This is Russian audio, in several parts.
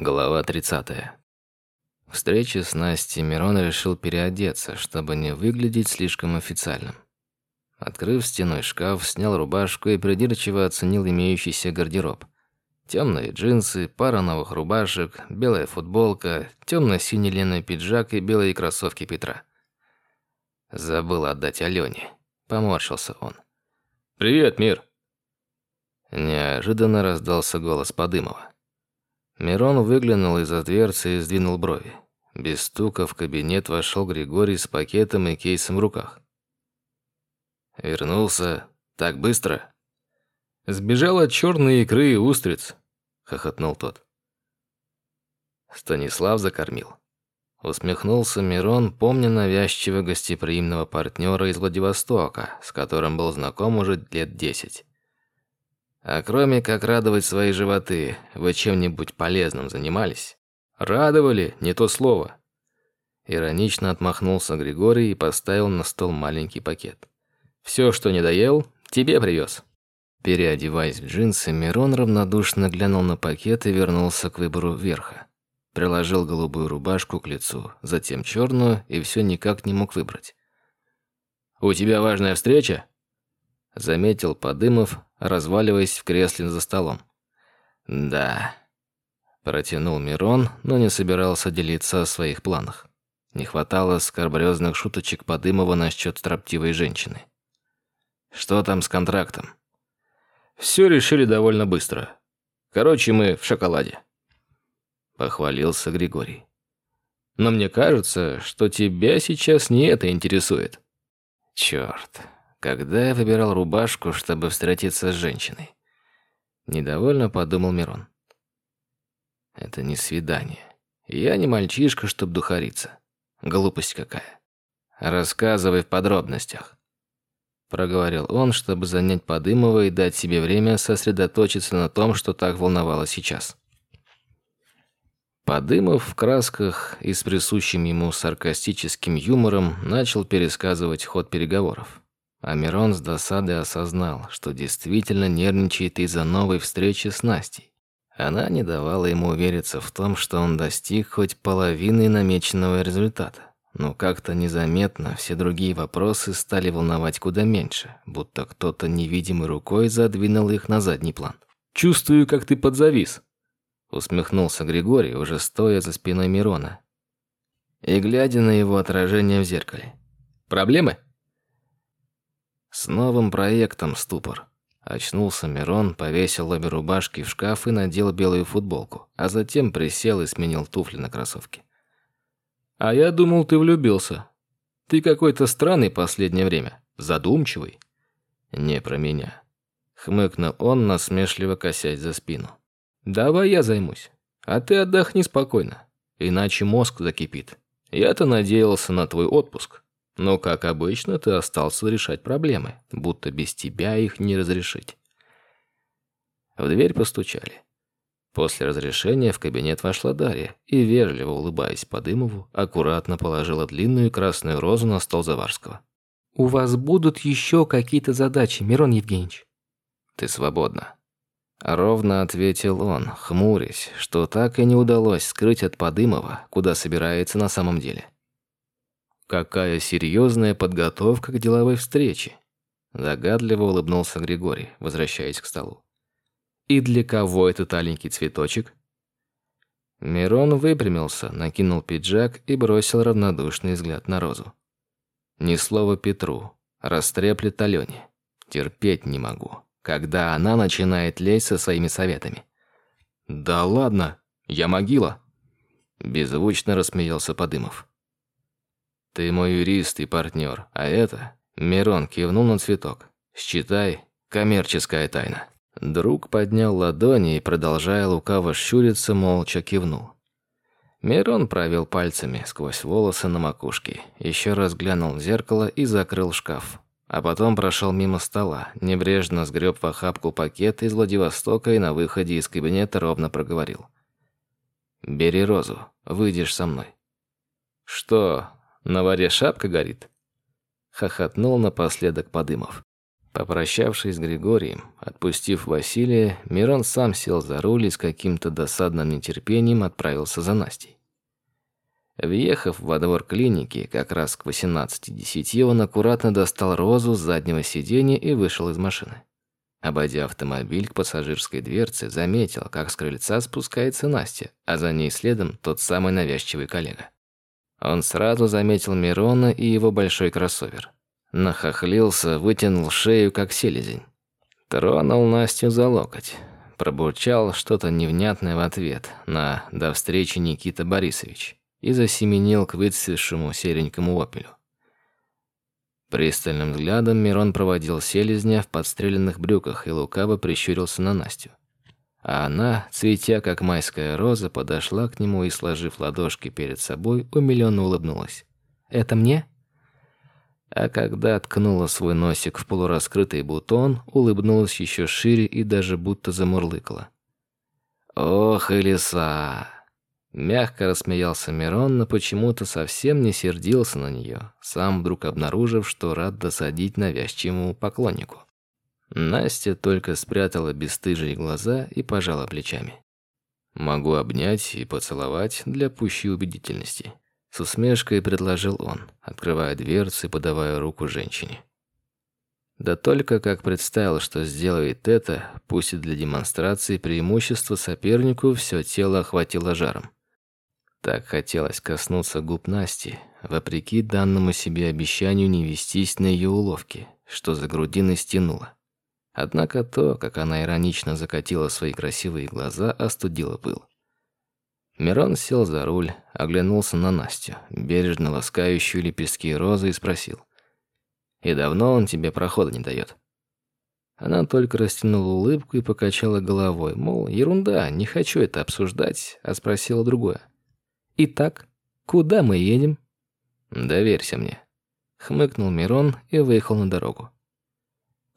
Глава 30. Встрече с Настей Мирон решил переодеться, чтобы не выглядеть слишком официальным. Открыв стеной шкаф, снял рубашку и придирчиво оценил имеющийся гардероб. Темные джинсы, пара новых рубашек, белая футболка, темно-синий ленный пиджак и белые кроссовки Петра. Забыл отдать Алене. Поморщился он. «Привет, мир!» Неожиданно раздался голос Подымова. Мирон выглянул из-за дверцы и сдвинул брови. Без стука в кабинет вошел Григорий с пакетом и кейсом в руках. «Вернулся так быстро?» «Сбежал от черной икры и устриц», — хохотнул тот. Станислав закормил. Усмехнулся Мирон, помня навязчиво гостеприимного партнера из Владивостока, с которым был знаком уже лет десять. А кроме как радовать свои животы, вы чем-нибудь полезным занимались? Радовали, не то слово. Иронично отмахнулся Григорий и поставил на стол маленький пакет. Все, что не доел, тебе привез. Переодеваясь в джинсы, Мирон равнодушно глянул на пакет и вернулся к выбору верха. Приложил голубую рубашку к лицу, затем черную, и все никак не мог выбрать. «У тебя важная встреча?» Заметил Подымов, разваливаясь в кресле за столом. «Да», – протянул Мирон, но не собирался делиться о своих планах. Не хватало скорбрёзных шуточек Подымова насчет строптивой женщины. «Что там с контрактом?» «Все решили довольно быстро. Короче, мы в шоколаде». Похвалился Григорий. «Но мне кажется, что тебя сейчас не это интересует». «Черт, когда я выбирал рубашку, чтобы встретиться с женщиной. Недовольно подумал Мирон. Это не свидание. Я не мальчишка, чтоб духариться. Глупость какая. Рассказывай в подробностях. Проговорил он, чтобы занять Подымова и дать себе время сосредоточиться на том, что так волновало сейчас. Подымов в красках и с присущим ему саркастическим юмором начал пересказывать ход переговоров. А Мирон с досадой осознал, что действительно нервничает из-за новой встречи с Настей. Она не давала ему увериться в том, что он достиг хоть половины намеченного результата. Но как-то незаметно все другие вопросы стали волновать куда меньше, будто кто-то невидимой рукой задвинул их на задний план. «Чувствую, как ты подзавис», — усмехнулся Григорий, уже стоя за спиной Мирона. И глядя на его отражение в зеркале. «Проблемы?» С новым проектом ступор. Очнулся Мирон, повесил обе рубашки в шкаф и надел белую футболку, а затем присел и сменил туфли на кроссовки. «А я думал, ты влюбился. Ты какой-то странный последнее время, задумчивый». «Не про меня». Хмыкнул он, насмешливо косясь за спину. «Давай я займусь, а ты отдохни спокойно, иначе мозг закипит. Я-то надеялся на твой отпуск». Но, как обычно, ты остался решать проблемы, будто без тебя их не разрешить. В дверь постучали. После разрешения в кабинет вошла Дарья и, вежливо улыбаясь Подымову, аккуратно положила длинную красную розу на стол Заварского. «У вас будут еще какие-то задачи, Мирон Евгеньевич?» «Ты свободна». Ровно ответил он, хмурясь, что так и не удалось скрыть от Подымова, куда собирается на самом деле. Какая серьезная подготовка к деловой встрече. Догадливо улыбнулся Григорий, возвращаясь к столу. И для кого этот аленький цветочек? Мирон выпрямился, накинул пиджак и бросил равнодушный взгляд на розу. Ни слова Петру, растреплет Алене. Терпеть не могу, когда она начинает лезть со своими советами. «Да ладно, я могила!» Беззвучно рассмеялся Подымов. Ты мой юрист и партнер, а это...» Мирон кивнул на цветок. «Считай, коммерческая тайна». Друг поднял ладони и, продолжая лукаво щуриться, молча кивнул. Мирон провел пальцами сквозь волосы на макушке, еще раз глянул в зеркало и закрыл шкаф. А потом прошел мимо стола, небрежно сгреб в охапку пакет из Владивостока и на выходе из кабинета ровно проговорил. «Бери розу, выйдешь со мной». «Что, на варе шапка горит?» Хохотнул напоследок Подымов. Попрощавшись с Григорием, отпустив Василия, Мирон сам сел за руль и с каким-то досадным нетерпением отправился за Настей. Въехав во двор клиники, как раз к 18.10, он аккуратно достал розу с заднего сиденья и вышел из машины. Обойдя автомобиль к пассажирской дверце, заметил, как с крыльца спускается Настя, а за ней следом тот самый навязчивый коллега. Он сразу заметил Мирона и его большой кроссовер. Нахохлился, вытянул шею, как селезень. Тронул Настю за локоть. Пробурчал что-то невнятное в ответ на «до встречи, Никита Борисович» и засеменил к выцветшему серенькому опелю. Пристальным взглядом Мирон проводил селезня в подстреленных брюках и лукаво прищурился на Настю. А она, цветя как майская роза, подошла к нему и, сложив ладошки перед собой, умилённо улыбнулась. «Это мне?» А когда ткнула свой носик в полураскрытый бутон, улыбнулась еще шире и даже будто замурлыкала. «Ох и лиса!» Мягко рассмеялся Мирон, но почему-то совсем не сердился на нее, сам вдруг обнаружив, что рад досадить навязчивому поклоннику. Настя только спрятала бесстыжие глаза и пожала плечами. «Могу обнять и поцеловать для пущей убедительности», — с усмешкой предложил он, открывая дверцу и подавая руку женщине. Да только как представил, что сделает это, пусть и для демонстрации преимущества сопернику, все тело охватило жаром. Так хотелось коснуться губ Насти, вопреки данному себе обещанию не вестись на ее уловки, что за грудиной стянуло. Однако то, как она иронично закатила свои красивые глаза, остудило пыл. Мирон сел за руль, оглянулся на Настю, бережно ласкающую лепестки розы, и спросил. «И давно он тебе прохода не дает?» Она только растянула улыбку и покачала головой, мол, ерунда, не хочу это обсуждать, а спросила другое. «Итак, куда мы едем?» «Доверься мне», — хмыкнул Мирон и выехал на дорогу.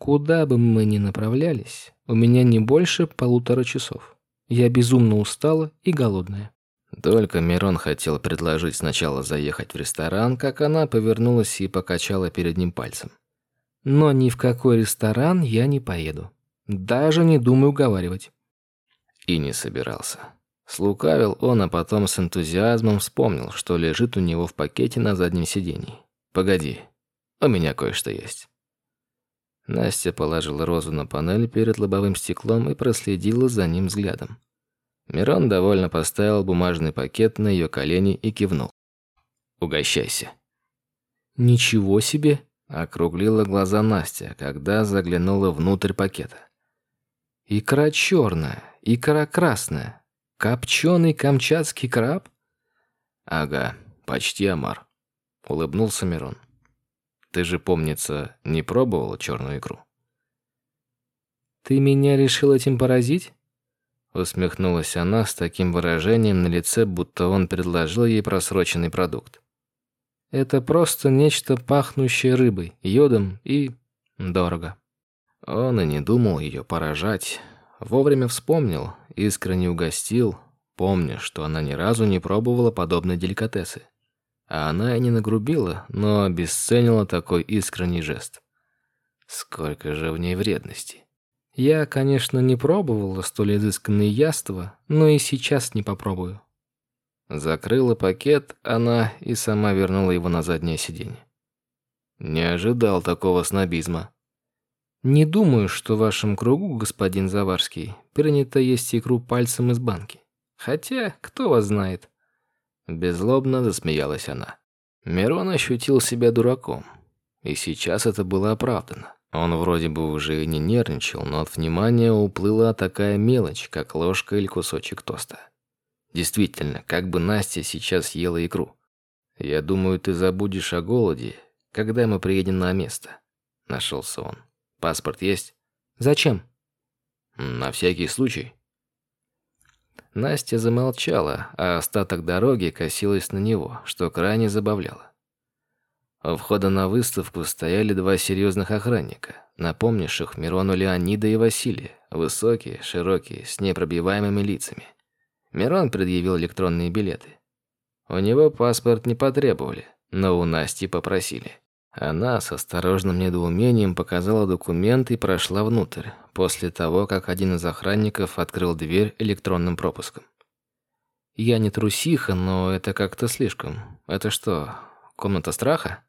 «Куда бы мы ни направлялись, у меня не больше полутора часов. Я безумно устала и голодная». Только Мирон хотел предложить сначала заехать в ресторан, как она повернулась и покачала перед ним пальцем. «Но ни в какой ресторан я не поеду. Даже не думаю уговаривать». И не собирался. Слукавил он, а потом с энтузиазмом вспомнил, что лежит у него в пакете на заднем сиденье. «Погоди, у меня кое-что есть». Настя положила розу на панель перед лобовым стеклом и проследила за ним взглядом. Мирон довольно поставил бумажный пакет на ее колени и кивнул. «Угощайся». «Ничего себе!» – округлила глаза Настя, когда заглянула внутрь пакета. «Икра черная, икра красная, Копченый камчатский краб? Ага, почти омар. Улыбнулся Мирон. Ты же, помнится, не пробовала черную икру? Ты меня решил этим поразить? Усмехнулась она с таким выражением на лице, будто он предложил ей просроченный продукт. Это просто нечто пахнущее рыбой, йодом и дорого. Он и не думал ее поражать, Вовремя вспомнил, искренне угостил, помня, что она ни разу не пробовала подобные деликатесы. А она и не нагрубила, но обесценила такой искренний жест. Сколько же в ней вредности. Я, конечно, не пробовала столь изысканные яства, но и сейчас не попробую. Закрыла пакет она и сама вернула его на заднее сиденье. Не ожидал такого снобизма. Не думаю, что в вашем кругу, господин Заварский, принято есть икру пальцем из банки. Хотя, кто вас знает?» Беззлобно засмеялась она. Мирон ощутил себя дураком. И сейчас это было оправдано. Он вроде бы уже и не нервничал, но от внимания уплыла такая мелочь, как ложка или кусочек тоста. Действительно, как бы Настя сейчас ела икру. «Я думаю, ты забудешь о голоде, когда мы приедем на место», — нашелся он. Паспорт есть? Зачем? На всякий случай. Настя замолчала, а остаток дороги косилась на него, что крайне забавляло. У входа на выставку стояли два серьезных охранника, напомнивших Мирону Леонида и Василия, высокие, широкие, с непробиваемыми лицами. Мирон предъявил электронные билеты. У него паспорт не потребовали, но у Насти попросили. Она с осторожным недоумением показала документ и прошла внутрь, после того, как один из охранников открыл дверь электронным пропуском. «Я не трусиха, но это как-то слишком. Это что, комната страха?»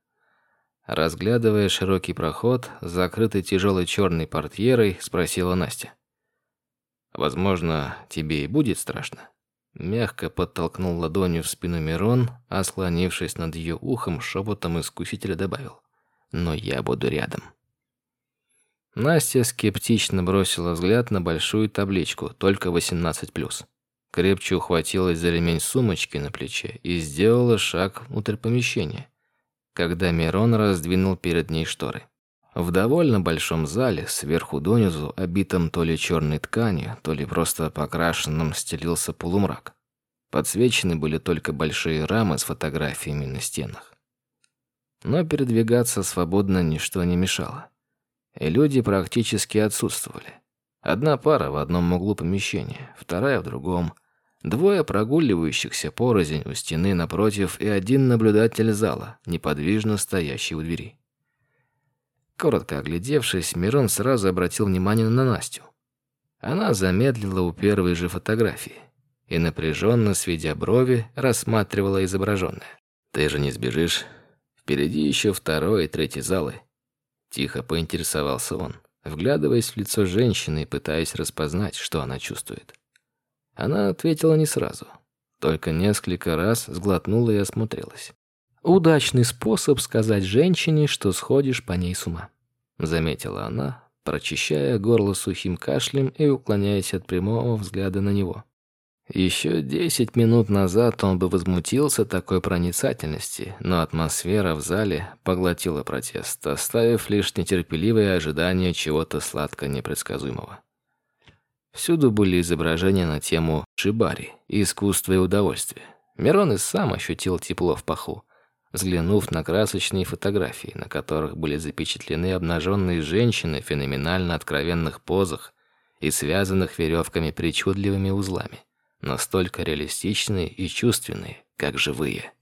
Разглядывая широкий проход, закрытый тяжелой черной портьерой, спросила Настя. «Возможно, тебе и будет страшно?» Мягко подтолкнул ладонью в спину Мирон, а склонившись над ее ухом, шепотом искусителя добавил. «Но я буду рядом». Настя скептично бросила взгляд на большую табличку «Только 18+.» Крепче ухватилась за ремень сумочки на плече и сделала шаг внутрь помещения, когда Мирон раздвинул перед ней шторы. В довольно большом зале, сверху донизу, обитом то ли черной тканью, то ли просто покрашенным, стелился полумрак. Подсвечены были только большие рамы с фотографиями на стенах. Но передвигаться свободно ничто не мешало. И люди практически отсутствовали. Одна пара в одном углу помещения, вторая в другом. Двое прогуливающихся порознь у стены напротив и один наблюдатель зала, неподвижно стоящий у двери. Коротко оглядевшись, Мирон сразу обратил внимание на Настю. Она замедлила у первой же фотографии и напряженно, сведя брови, рассматривала изображенное. «Ты же не сбежишь? Впереди еще второй и третий залы». Тихо поинтересовался он, вглядываясь в лицо женщины и пытаясь распознать, что она чувствует. Она ответила не сразу, только несколько раз сглотнула и осмотрелась. Удачный способ сказать женщине, что сходишь по ней с ума, заметила она, прочищая горло сухим кашлем и уклоняясь от прямого взгляда на него. Еще десять минут назад он бы возмутился такой проницательности, но атмосфера в зале поглотила протест, оставив лишь нетерпеливое ожидание чего-то сладко непредсказуемого. Всюду были изображения на тему шибари, искусство и удовольствие. Мирон и сам ощутил тепло в паху взглянув на красочные фотографии, на которых были запечатлены обнаженные женщины в феноменально откровенных позах и связанных веревками причудливыми узлами, настолько реалистичные и чувственные, как живые.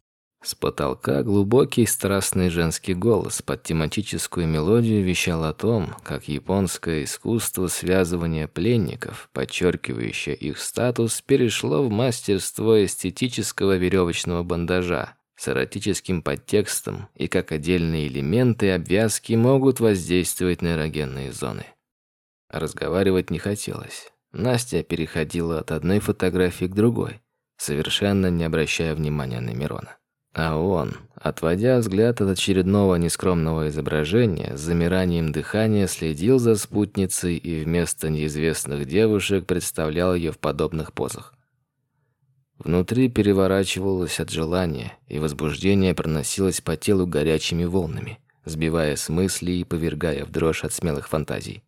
С потолка глубокий страстный женский голос под тематическую мелодию вещал о том, как японское искусство связывания пленников, подчеркивающее их статус, перешло в мастерство эстетического веревочного бандажа, с эротическим подтекстом и как отдельные элементы обвязки могут воздействовать на эрогенные зоны. Разговаривать не хотелось. Настя переходила от одной фотографии к другой, совершенно не обращая внимания на Мирона. А он, отводя взгляд от очередного нескромного изображения, с замиранием дыхания следил за спутницей и вместо неизвестных девушек представлял ее в подобных позах. Внутри переворачивалось от желания, и возбуждение проносилось по телу горячими волнами, сбивая с мыслей и повергая в дрожь от смелых фантазий.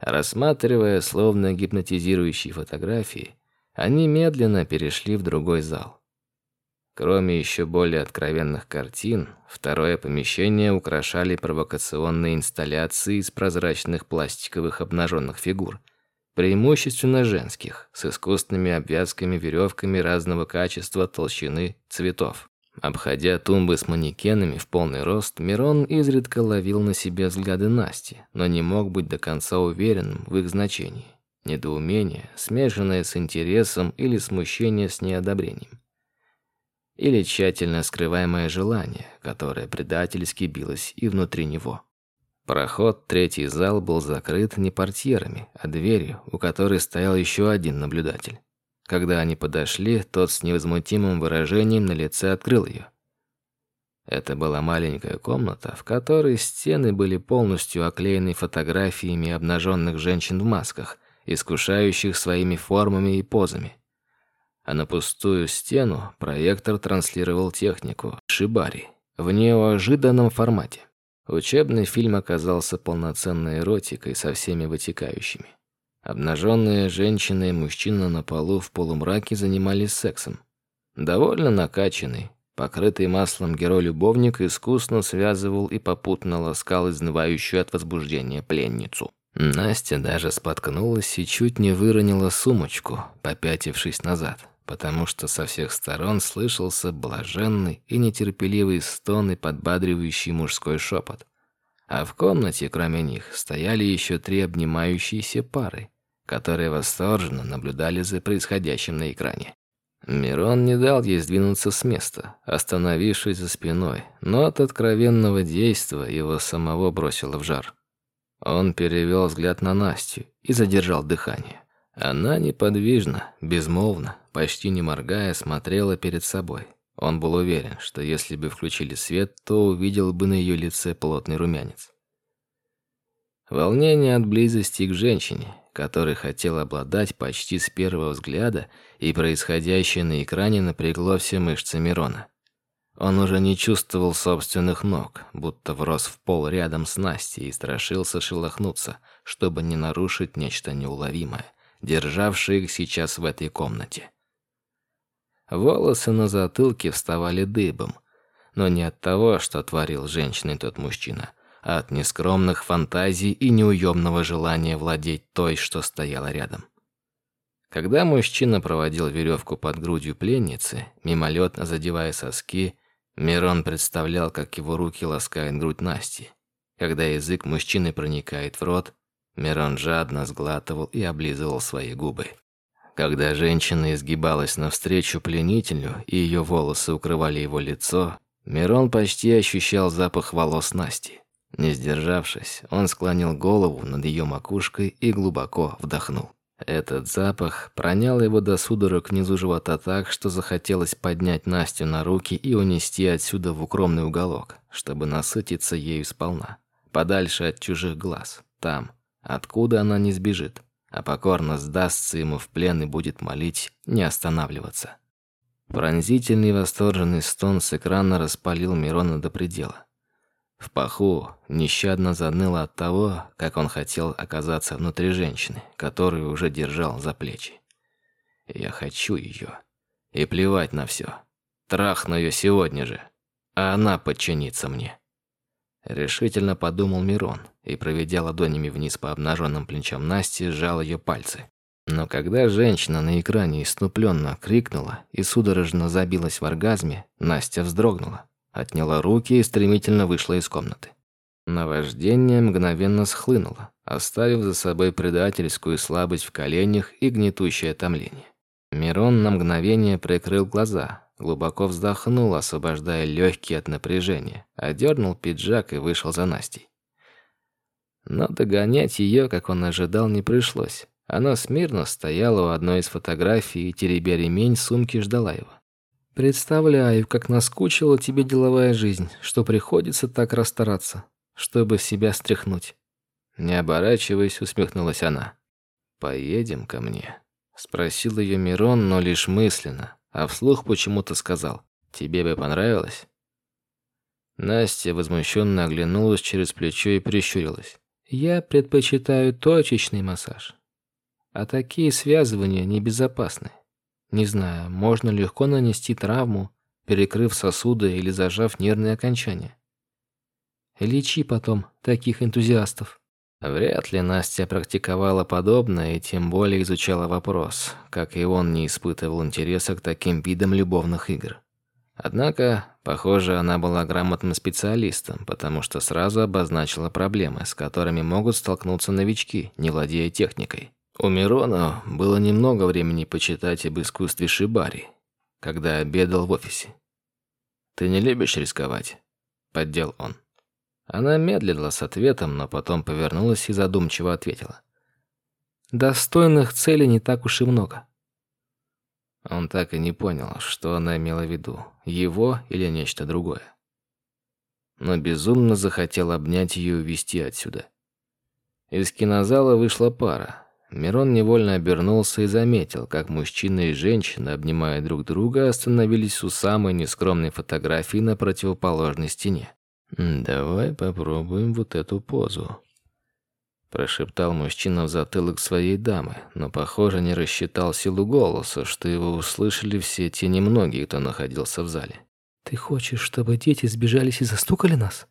Рассматривая словно гипнотизирующие фотографии, они медленно перешли в другой зал. Кроме еще более откровенных картин, второе помещение украшали провокационные инсталляции из прозрачных пластиковых обнаженных фигур – преимущественно женских, с искусственными обвязками веревками разного качества, толщины, цветов. Обходя тумбы с манекенами в полный рост, Мирон изредка ловил на себе взгляды Насти, но не мог быть до конца уверенным в их значении. Недоумение, смешанное с интересом или смущение с неодобрением. Или тщательно скрываемое желание, которое предательски билось и внутри него. Проход третий зал был закрыт не портьерами, а дверью, у которой стоял еще один наблюдатель. Когда они подошли, тот с невозмутимым выражением на лице открыл ее. Это была маленькая комната, в которой стены были полностью оклеены фотографиями обнаженных женщин в масках, искушающих своими формами и позами. А на пустую стену проектор транслировал технику шибари в неожиданном формате. Учебный фильм оказался полноценной эротикой со всеми вытекающими. Обнаженные женщины и мужчина на полу в полумраке занимались сексом. Довольно накачанный, покрытый маслом герой-любовник искусно связывал и попутно ласкал изнывающую от возбуждения пленницу. Настя даже споткнулась и чуть не выронила сумочку, попятившись назад, потому что со всех сторон слышался блаженный и нетерпеливый стон и подбадривающий мужской шепот. А в комнате, кроме них, стояли еще три обнимающиеся пары, которые восторженно наблюдали за происходящим на экране. Мирон не дал ей сдвинуться с места, остановившись за спиной, но от откровенного действа его самого бросило в жар. Он перевел взгляд на Настю и задержал дыхание. Она неподвижно, безмолвно, почти не моргая, смотрела перед собой. Он был уверен, что если бы включили свет, то увидел бы на ее лице плотный румянец. Волнение от близости к женщине, который хотел обладать почти с первого взгляда, и происходящее на экране напрягло все мышцы Мирона. Он уже не чувствовал собственных ног, будто врос в пол рядом с Настей и страшился шелохнуться, чтобы не нарушить нечто неуловимое, державшее их сейчас в этой комнате. Волосы на затылке вставали дыбом, но не от того, что творил женщиной тот мужчина, а от нескромных фантазий и неуемного желания владеть той, что стояла рядом. Когда мужчина проводил веревку под грудью пленницы, мимолетно задевая соски, Мирон представлял, как его руки ласкают грудь Насти. Когда язык мужчины проникает в рот, Мирон жадно сглатывал и облизывал свои губы. Когда женщина изгибалась навстречу пленителю, и ее волосы укрывали его лицо, Мирон почти ощущал запах волос Насти. Не сдержавшись, он склонил голову над ее макушкой и глубоко вдохнул. Этот запах пронял его до судорог внизу живота так, что захотелось поднять Настю на руки и унести отсюда в укромный уголок, чтобы насытиться ею сполна, подальше от чужих глаз, там, откуда она не сбежит, а покорно сдастся ему в плен и будет молить не останавливаться. Пронзительный восторженный стон с экрана распалил Мирона до предела. В паху нещадно заныло от того, как он хотел оказаться внутри женщины, которую уже держал за плечи. Я хочу ее. И плевать на все. Трахну ее сегодня же, а она подчинится мне. Решительно подумал Мирон и, проведя ладонями вниз по обнаженным плечам Насти, сжал ее пальцы. Но когда женщина на экране иступленно крикнула и судорожно забилась в оргазме, Настя вздрогнула отняла руки и стремительно вышла из комнаты. Наваждение мгновенно схлынуло, оставив за собой предательскую слабость в коленях и гнетущее томление. Мирон на мгновение прикрыл глаза, глубоко вздохнул, освобождая легкие от напряжения, одернул пиджак и вышел за Настей. Но догонять ее, как он ожидал, не пришлось. Она смирно стояла у одной из фотографий и, теребя ремень, сумки ждала его. Представляю, как наскучила тебе деловая жизнь, что приходится так расстараться, чтобы себя стряхнуть. Не оборачиваясь, усмехнулась она. «Поедем ко мне?» Спросил ее Мирон, но лишь мысленно, а вслух почему-то сказал. «Тебе бы понравилось?» Настя возмущенно оглянулась через плечо и прищурилась. «Я предпочитаю точечный массаж. А такие связывания небезопасны. Не знаю, можно легко нанести травму, перекрыв сосуды или зажав нервные окончания. Лечи потом таких энтузиастов. Вряд ли Настя практиковала подобное и тем более изучала вопрос, как и он не испытывал интереса к таким видам любовных игр. Однако, похоже, она была грамотным специалистом, потому что сразу обозначила проблемы, с которыми могут столкнуться новички, не владея техникой. У Мирона было немного времени почитать об искусстве шибари, когда обедал в офисе. «Ты не любишь рисковать?» – поддел он. Она медлила с ответом, но потом повернулась и задумчиво ответила. «Достойных целей не так уж и много». Он так и не понял, что она имела в виду, его или нечто другое. Но безумно захотел обнять ее и увезти отсюда. Из кинозала вышла пара, Мирон невольно обернулся и заметил, как мужчина и женщина, обнимая друг друга, остановились у самой нескромной фотографии на противоположной стене. «Давай попробуем вот эту позу», – прошептал мужчина в затылок своей дамы, но, похоже, не рассчитал силу голоса, что его услышали все те немногие, кто находился в зале. «Ты хочешь, чтобы дети сбежались и застукали нас?»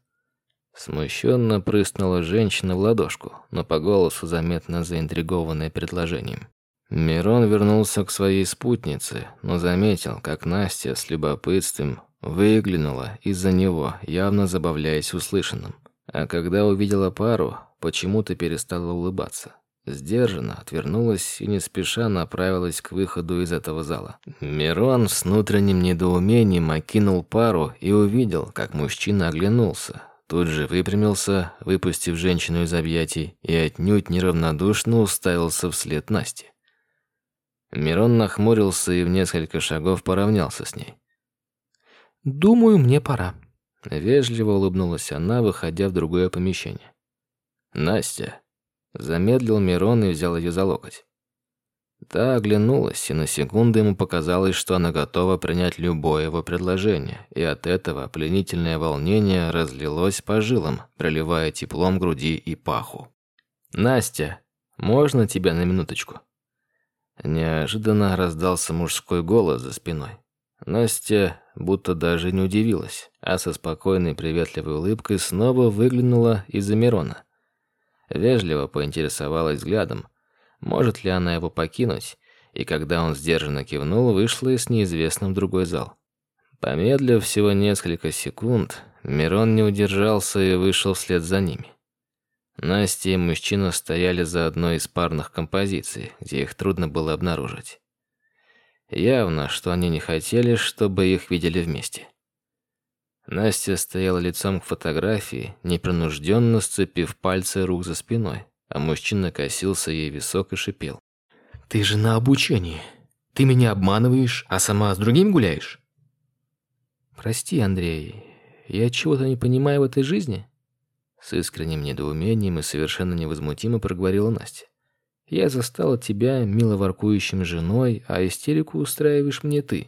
Смущенно прыснула женщина в ладошку, но по голосу заметно заинтригованная предложением. Мирон вернулся к своей спутнице, но заметил, как Настя с любопытством выглянула из-за него, явно забавляясь услышанным. А когда увидела пару, почему-то перестала улыбаться. Сдержанно отвернулась и не спеша направилась к выходу из этого зала. Мирон с внутренним недоумением окинул пару и увидел, как мужчина оглянулся. Тут же выпрямился, выпустив женщину из объятий, и отнюдь неравнодушно уставился вслед Насте. Мирон нахмурился и в несколько шагов поравнялся с ней. «Думаю, мне пора», — вежливо улыбнулась она, выходя в другое помещение. «Настя», Замедлил Мирон и взял ее за локоть. Та оглянулась, и на секунду ему показалось, что она готова принять любое его предложение, и от этого пленительное волнение разлилось по жилам, проливая теплом груди и паху. «Настя, можно тебя на минуточку?» Неожиданно раздался мужской голос за спиной. Настя будто даже не удивилась, а со спокойной приветливой улыбкой снова выглянула из-за Мирона. Вежливо поинтересовалась взглядом, может ли она его покинуть, и когда он сдержанно кивнул, вышла из неизвестным другой зал. Помедлив всего несколько секунд, Мирон не удержался и вышел вслед за ними. Настя и мужчина стояли за одной из парных композиций, где их трудно было обнаружить. Явно, что они не хотели, чтобы их видели вместе. Настя стояла лицом к фотографии, непринужденно сцепив пальцы рук за спиной, а мужчина косился ей висок и шипел. «Ты же на обучении. Ты меня обманываешь, а сама с другим гуляешь?» «Прости, Андрей, я чего-то не понимаю в этой жизни?» С искренним недоумением и совершенно невозмутимо проговорила Настя. «Я застала тебя мило воркующим женой, а истерику устраиваешь мне ты».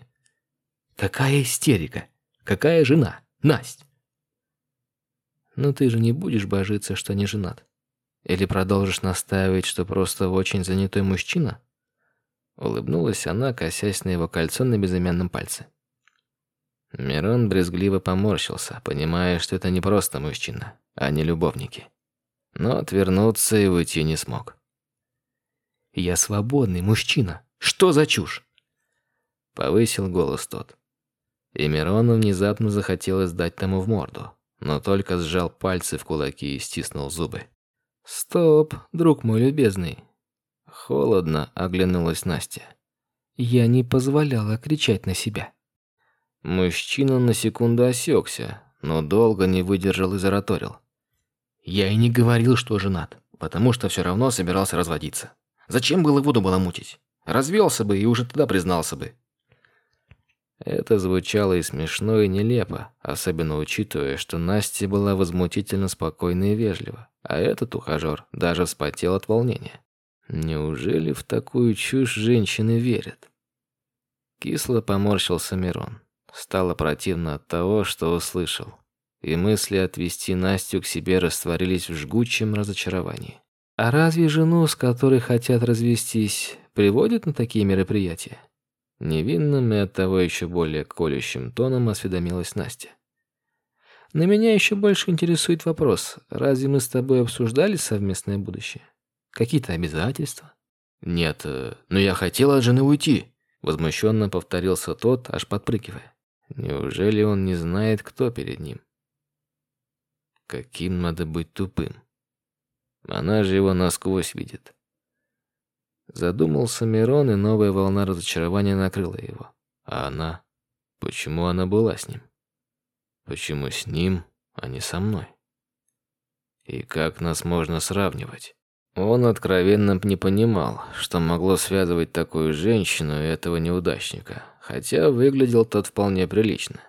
«Какая истерика? Какая жена?» Насть. Ну ты же не будешь божиться, что не женат? Или продолжишь настаивать, что просто очень занятой мужчина? Улыбнулась она, косясь на его кольцо на безымянном пальце. Мирон брезгливо поморщился, понимая, что это не просто мужчина, а не любовники. Но отвернуться и уйти не смог. «Я свободный мужчина. Что за чушь?» Повысил голос тот. И Мирону внезапно захотелось дать тому в морду, но только сжал пальцы в кулаки и стиснул зубы. «Стоп, друг мой любезный!» Холодно оглянулась Настя. «Я не позволяла кричать на себя». Мужчина на секунду осекся, но долго не выдержал и зараторил. «Я и не говорил, что женат, потому что все равно собирался разводиться. Зачем было воду баламутить? Развелся бы и уже тогда признался бы. Это звучало и смешно, и нелепо, особенно учитывая, что Настя была возмутительно спокойна и вежлива, а этот ухажер даже вспотел от волнения. Неужели в такую чушь женщины верят? Кисло поморщился Мирон. Стало противно от того, что услышал. И мысли отвести Настю к себе растворились в жгучем разочаровании. А разве жену, с которой хотят развестись, приводят на такие мероприятия? Невинным и оттого еще более колющим тоном осведомилась Настя. «На меня еще больше интересует вопрос. Разве мы с тобой обсуждали совместное будущее? Какие-то обязательства?» «Нет, э, но я хотела от жены уйти», — возмущенно повторился тот, аж подпрыгивая. Неужели он не знает, кто перед ним? Каким надо быть тупым? Она же его насквозь видит. Задумался Мирон, и новая волна разочарования накрыла его. А она? Почему она была с ним? Почему с ним, а не со мной? И как нас можно сравнивать? Он откровенно не понимал, что могло связывать такую женщину и этого неудачника, хотя выглядел тот вполне прилично.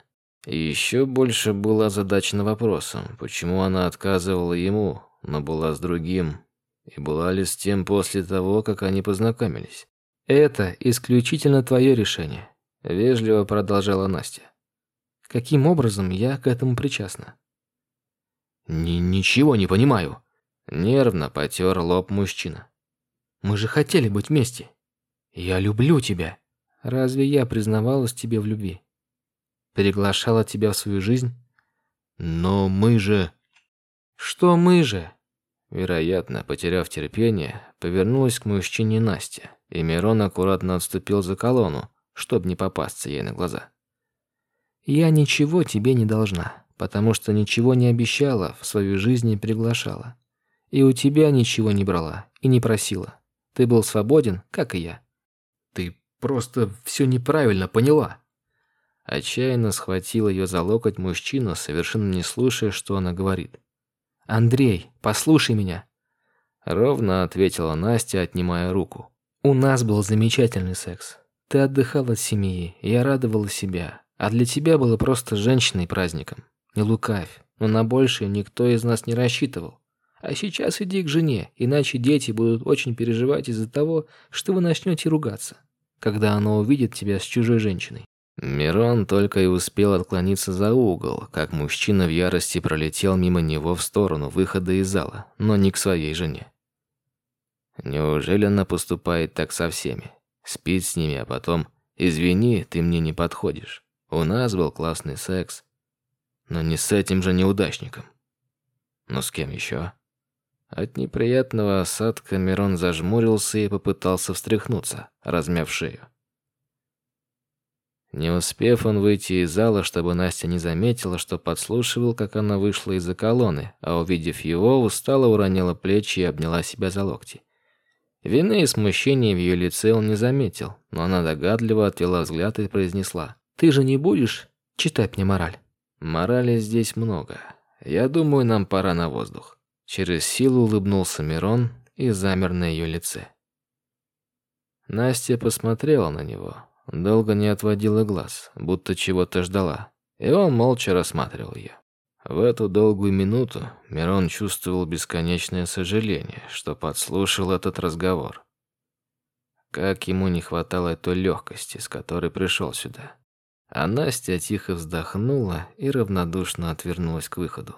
И еще больше было озадачено вопросом, почему она отказывала ему, но была с другим, и была ли с тем после того, как они познакомились? Это исключительно твое решение, вежливо продолжала Настя. Каким образом я к этому причастна? Ни ничего не понимаю. Нервно потер лоб мужчина. Мы же хотели быть вместе. Я люблю тебя. Разве я признавалась тебе в любви? Приглашала тебя в свою жизнь? Но мы же... Что мы же? Вероятно, потеряв терпение, повернулась к мужчине Настя, и Мирон аккуратно отступил за колонну, чтобы не попасться ей на глаза. «Я ничего тебе не должна, потому что ничего не обещала, в свою жизнь не приглашала. И у тебя ничего не брала и не просила. Ты был свободен, как и я». «Ты просто все неправильно поняла». Отчаянно схватил ее за локоть мужчина, совершенно не слушая, что она говорит. «Андрей, послушай меня!» Ровно ответила Настя, отнимая руку. «У нас был замечательный секс. Ты отдыхал от семьи, я радовала себя. А для тебя было просто женщиной праздником. Не лукавь, но на большее никто из нас не рассчитывал. А сейчас иди к жене, иначе дети будут очень переживать из-за того, что вы начнете ругаться, когда она увидит тебя с чужой женщиной. Мирон только и успел отклониться за угол, как мужчина в ярости пролетел мимо него в сторону выхода из зала, но не к своей жене. Неужели она поступает так со всеми? Спит с ними, а потом «Извини, ты мне не подходишь. У нас был классный секс, но не с этим же неудачником. Но с кем еще?» От неприятного осадка Мирон зажмурился и попытался встряхнуться, размяв шею. Не успев он выйти из зала, чтобы Настя не заметила, что подслушивал, как она вышла из-за колонны, а увидев его, устало уронила плечи и обняла себя за локти. Вины и смущения в ее лице он не заметил, но она догадливо отвела взгляд и произнесла. «Ты же не будешь читать мне мораль?» «Морали здесь много. Я думаю, нам пора на воздух». Через силу улыбнулся Мирон и замер на ее лице. Настя посмотрела на него, Долго не отводила глаз, будто чего-то ждала, и он молча рассматривал ее. В эту долгую минуту Мирон чувствовал бесконечное сожаление, что подслушал этот разговор. Как ему не хватало той легкости, с которой пришел сюда. А Настя тихо вздохнула и равнодушно отвернулась к выходу.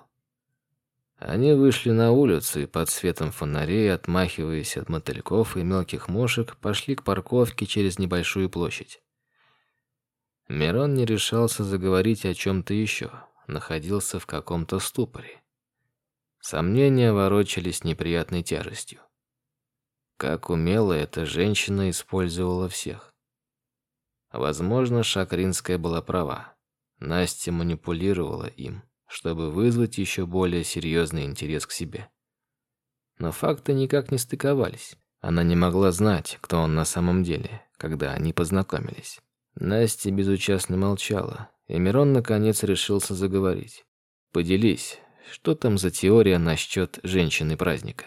Они вышли на улицу и под светом фонарей, отмахиваясь от мотыльков и мелких мошек, пошли к парковке через небольшую площадь. Мирон не решался заговорить о чем-то еще, находился в каком-то ступоре. Сомнения ворочались неприятной тяжестью. Как умело эта женщина использовала всех. Возможно, Шакринская была права. Настя манипулировала им чтобы вызвать еще более серьезный интерес к себе. Но факты никак не стыковались. Она не могла знать, кто он на самом деле, когда они познакомились. Настя безучастно молчала, и Мирон наконец решился заговорить. «Поделись, что там за теория насчет женщины-праздника?»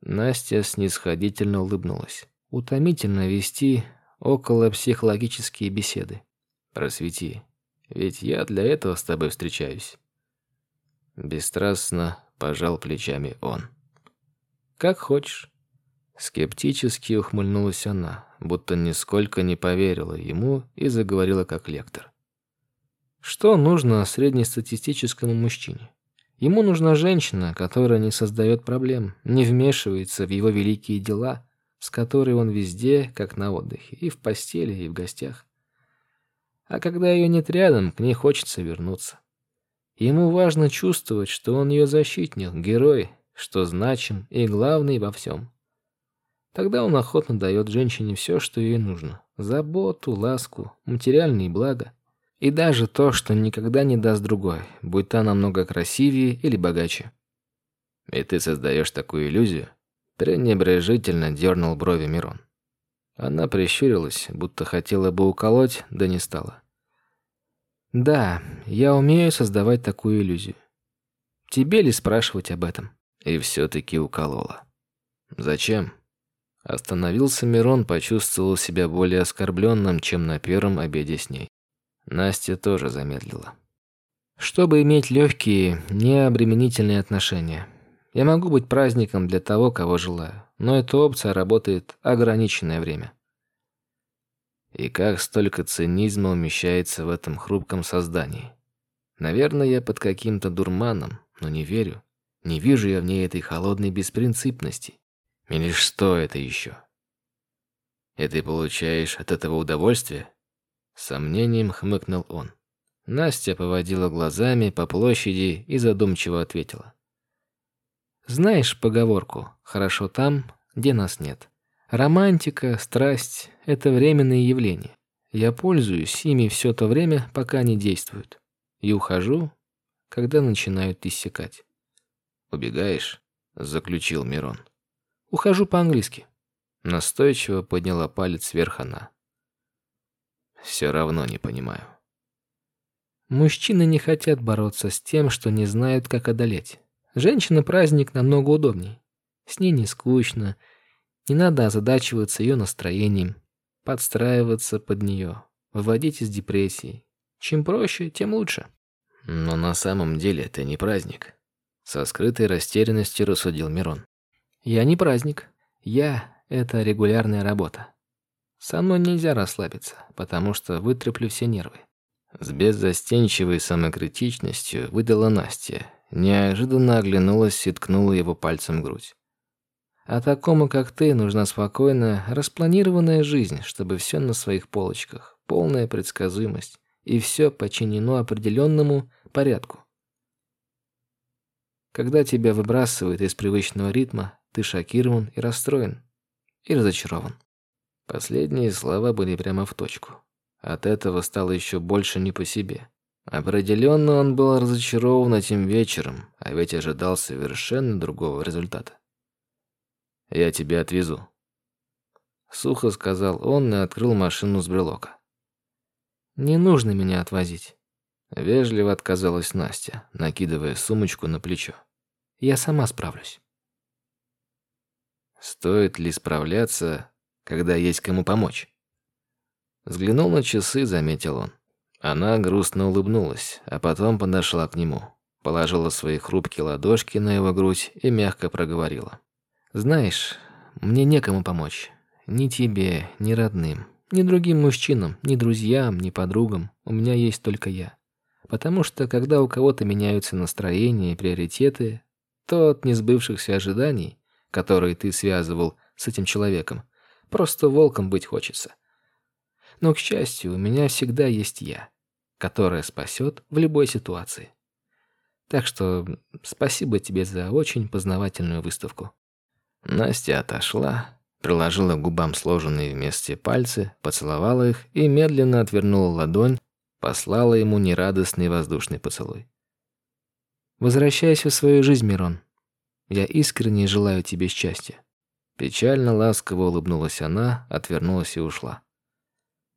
Настя снисходительно улыбнулась. «Утомительно вести около психологические беседы. Просвети, ведь я для этого с тобой встречаюсь». Бесстрастно пожал плечами он. «Как хочешь». Скептически ухмыльнулась она, будто нисколько не поверила ему и заговорила как лектор. Что нужно среднестатистическому мужчине? Ему нужна женщина, которая не создает проблем, не вмешивается в его великие дела, с которой он везде, как на отдыхе, и в постели, и в гостях. А когда ее нет рядом, к ней хочется вернуться. Ему важно чувствовать, что он ее защитник, герой, что значим и главный во всем. Тогда он охотно дает женщине все, что ей нужно. Заботу, ласку, материальные блага. И даже то, что никогда не даст другой, будь та намного красивее или богаче. И ты создаешь такую иллюзию? Пренебрежительно дернул брови Мирон. Она прищурилась, будто хотела бы уколоть, да не стала. Да, я умею создавать такую иллюзию. Тебе ли спрашивать об этом? И все-таки уколола. Зачем? Остановился Мирон, почувствовал себя более оскорбленным, чем на первом обеде с ней. Настя тоже замедлила. Чтобы иметь легкие, необременительные отношения. Я могу быть праздником для того, кого желаю, но эта опция работает ограниченное время. И как столько цинизма умещается в этом хрупком создании. Наверное, я под каким-то дурманом, но не верю. Не вижу я в ней этой холодной беспринципности. Или что это еще? И ты получаешь от этого удовольствие? сомнением хмыкнул он. Настя поводила глазами по площади и задумчиво ответила. Знаешь поговорку «хорошо там, где нас нет». Романтика, страсть – это временные явления. Я пользуюсь ими все то время, пока они действуют. И ухожу, когда начинают иссякать. «Убегаешь?» – заключил Мирон. «Ухожу по-английски». Настойчиво подняла палец вверх она. «Все равно не понимаю». Мужчины не хотят бороться с тем, что не знают, как одолеть. Женщина-праздник намного удобней. С ней не скучно, не надо озадачиваться ее настроением, подстраиваться под нее, выводить из депрессии. Чем проще, тем лучше. Но на самом деле это не праздник. Со скрытой растерянностью рассудил Мирон. Я не праздник. Я — это регулярная работа. Со мной нельзя расслабиться, потому что вытреплю все нервы. С беззастенчивой самокритичностью выдала Настя, Неожиданно оглянулась и ткнула его пальцем в грудь. А такому, как ты, нужна спокойная, распланированная жизнь, чтобы все на своих полочках, полная предсказуемость, и все подчинено определенному порядку. Когда тебя выбрасывает из привычного ритма, ты шокирован и расстроен, и разочарован. Последние слова были прямо в точку. От этого стало еще больше не по себе. Определенно он был разочарован этим вечером, а ведь ожидал совершенно другого результата. «Я тебя отвезу», — сухо сказал он и открыл машину с брелока. «Не нужно меня отвозить», — вежливо отказалась Настя, накидывая сумочку на плечо. «Я сама справлюсь». Стоит ли справляться, когда есть кому помочь? Взглянул на часы, заметил он. Она грустно улыбнулась, а потом подошла к нему, положила свои хрупкие ладошки на его грудь и мягко проговорила. «Знаешь, мне некому помочь. Ни тебе, ни родным, ни другим мужчинам, ни друзьям, ни подругам. У меня есть только я. Потому что, когда у кого-то меняются настроения и приоритеты, то от несбывшихся ожиданий, которые ты связывал с этим человеком, просто волком быть хочется. Но, к счастью, у меня всегда есть я, которая спасет в любой ситуации. Так что спасибо тебе за очень познавательную выставку. Настя отошла, приложила к губам сложенные вместе пальцы, поцеловала их и медленно отвернула ладонь, послала ему нерадостный воздушный поцелуй. Возвращайся в свою жизнь, Мирон. Я искренне желаю тебе счастья. Печально ласково улыбнулась она, отвернулась и ушла.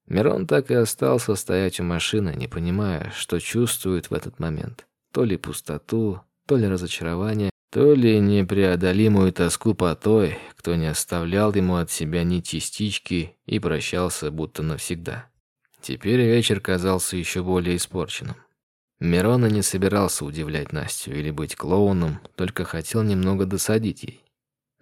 Мирон так и остался стоять у машины, не понимая, что чувствует в этот момент. То ли пустоту, то ли разочарование, то ли непреодолимую тоску по той, кто не оставлял ему от себя ни частички и прощался будто навсегда. Теперь вечер казался еще более испорченным. Мирона не собирался удивлять Настю или быть клоуном, только хотел немного досадить ей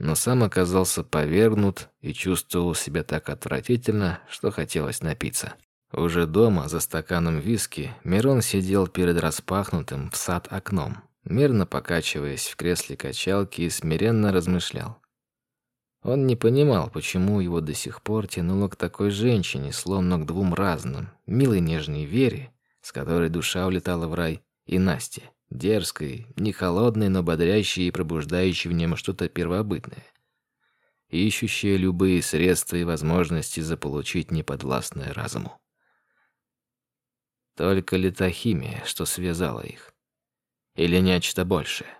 но сам оказался повергнут и чувствовал себя так отвратительно, что хотелось напиться. Уже дома, за стаканом виски, Мирон сидел перед распахнутым в сад окном, мерно покачиваясь в кресле качалки и смиренно размышлял. Он не понимал, почему его до сих пор тянуло к такой женщине, словно к двум разным, милой нежной Вере, с которой душа улетала в рай, и Насте дерзкой, не холодной, но бодрящей и пробуждающей в нем что-то первобытное, ищущее любые средства и возможности заполучить неподвластное разуму. Только ли та химия, что связала их? Или нечто большее?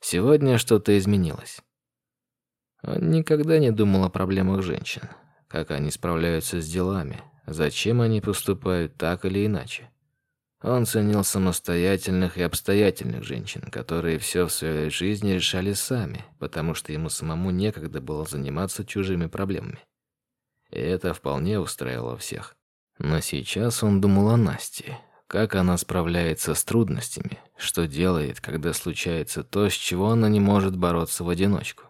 Сегодня что-то изменилось. Он никогда не думал о проблемах женщин, как они справляются с делами, зачем они поступают так или иначе. Он ценил самостоятельных и обстоятельных женщин, которые все в своей жизни решали сами, потому что ему самому некогда было заниматься чужими проблемами. И это вполне устраивало всех. Но сейчас он думал о Насте, как она справляется с трудностями, что делает, когда случается то, с чего она не может бороться в одиночку.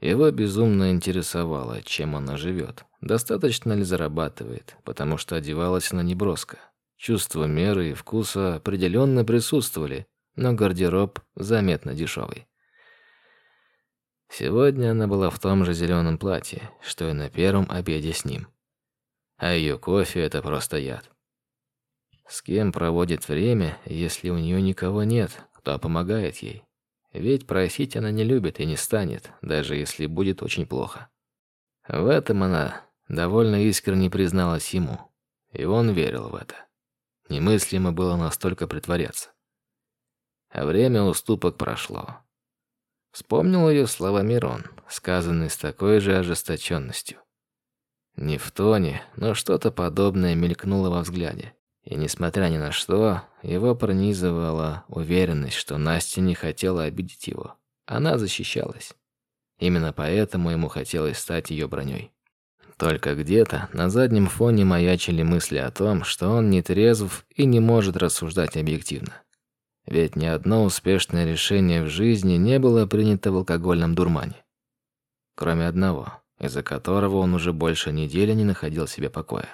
Его безумно интересовало, чем она живет, достаточно ли зарабатывает, потому что одевалась она неброско, Чувство меры и вкуса определенно присутствовали, но гардероб заметно дешевый. Сегодня она была в том же зеленом платье, что и на первом обеде с ним. А ее кофе – это просто яд. С кем проводит время, если у нее никого нет, кто помогает ей? Ведь просить она не любит и не станет, даже если будет очень плохо. В этом она довольно искренне призналась ему, и он верил в это. Немыслимо было настолько притворяться. А время уступок прошло. Вспомнил ее слова Мирон, сказанные с такой же ожесточенностью. Не в тоне, но что-то подобное мелькнуло во взгляде. И несмотря ни на что, его пронизывала уверенность, что Настя не хотела обидеть его. Она защищалась. Именно поэтому ему хотелось стать ее броней. Только где-то на заднем фоне маячили мысли о том, что он не трезв и не может рассуждать объективно. Ведь ни одно успешное решение в жизни не было принято в алкогольном дурмане. Кроме одного, из-за которого он уже больше недели не находил себе покоя.